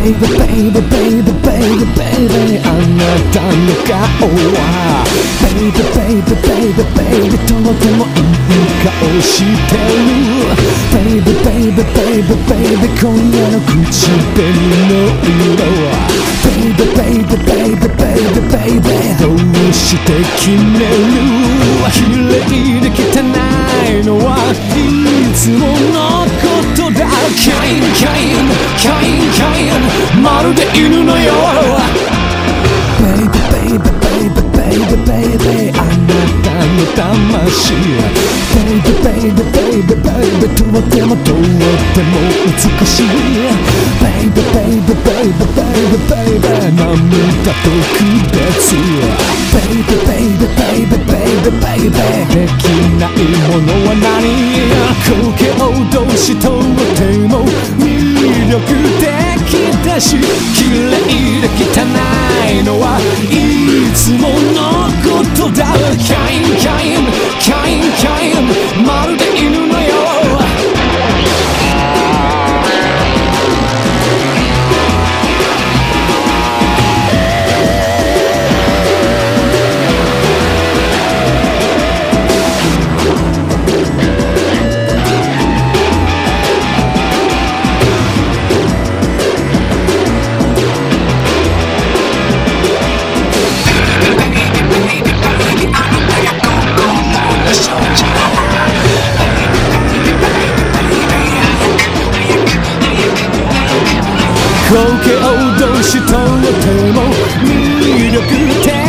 Baby baby baby baby baby あなたの顔は Baby baby baby baby とてもいい顔してる Baby baby baby baby 今夜の口紅の色は Baby baby baby baby baby どうして決める綺麗で汚いのはいつもまるで犬のよう Baby baby baby baby baby あなたの魂 Baby baby baby baby とてもとても美しい Baby baby baby baby baby 涙特別 Baby baby baby baby baby できないものは何光景同士とてもし綺麗で汚いのはいつものことだ。カインカインカインカインまる光景同士とても魅力的